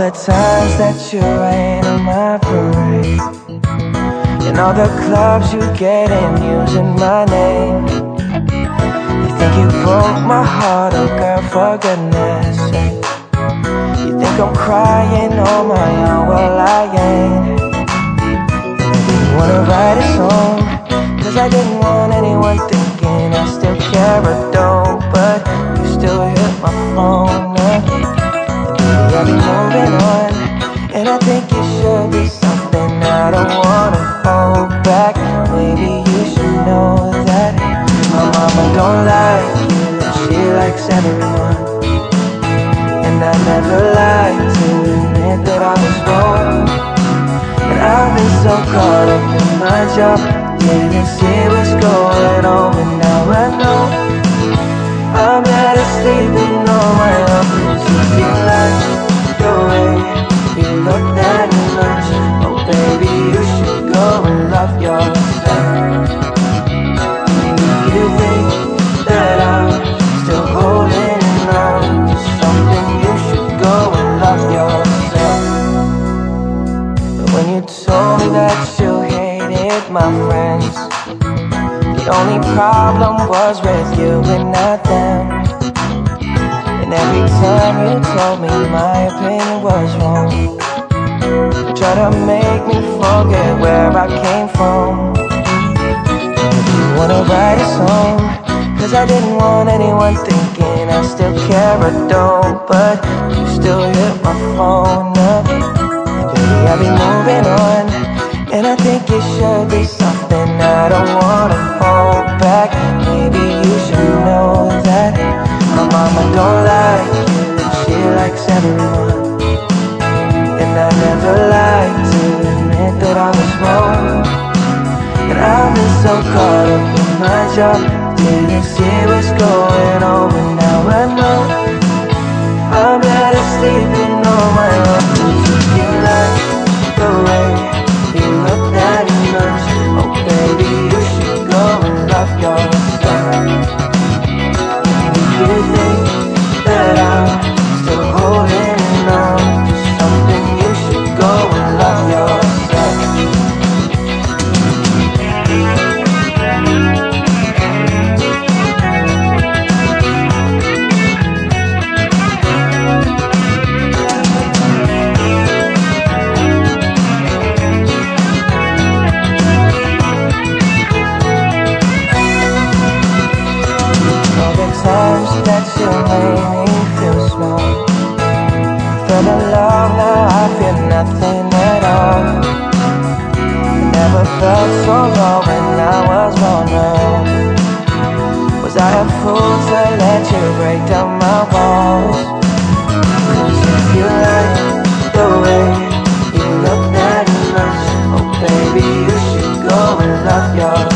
the times that you rain on my parade. And all the clubs you get in using my name. You think you broke my heart, oh girl, for goodness sake. You think I'm crying on my own, well I ain't. You wanna write a song, cause I didn't want anyone thinking I still care or don't. But you still hit think it should be something I don't wanna hold back. Maybe you should know that My mama don't like you and She likes everyone. And I never like to admit that I was wrong. But I've been so caught up in my job Didn't see what's going on. But now I know only problem was with you and not them. And every time you told me my opinion was wrong You tried to make me forget where I came from. You wanna write a song Cause I didn't want anyone thinking I still care or don't. But you still hit my phone up. I'll be moving on And I think it should be something I don't wanna hold back. Maybe you should know that My mama don't like you She likes everyone. And I never like to admit that I was wrong. And I've been so caught up in my job Didn't see what's so I was Was I a fool to let you break down my walls? If you like the way you look that much Oh baby, you should go and love your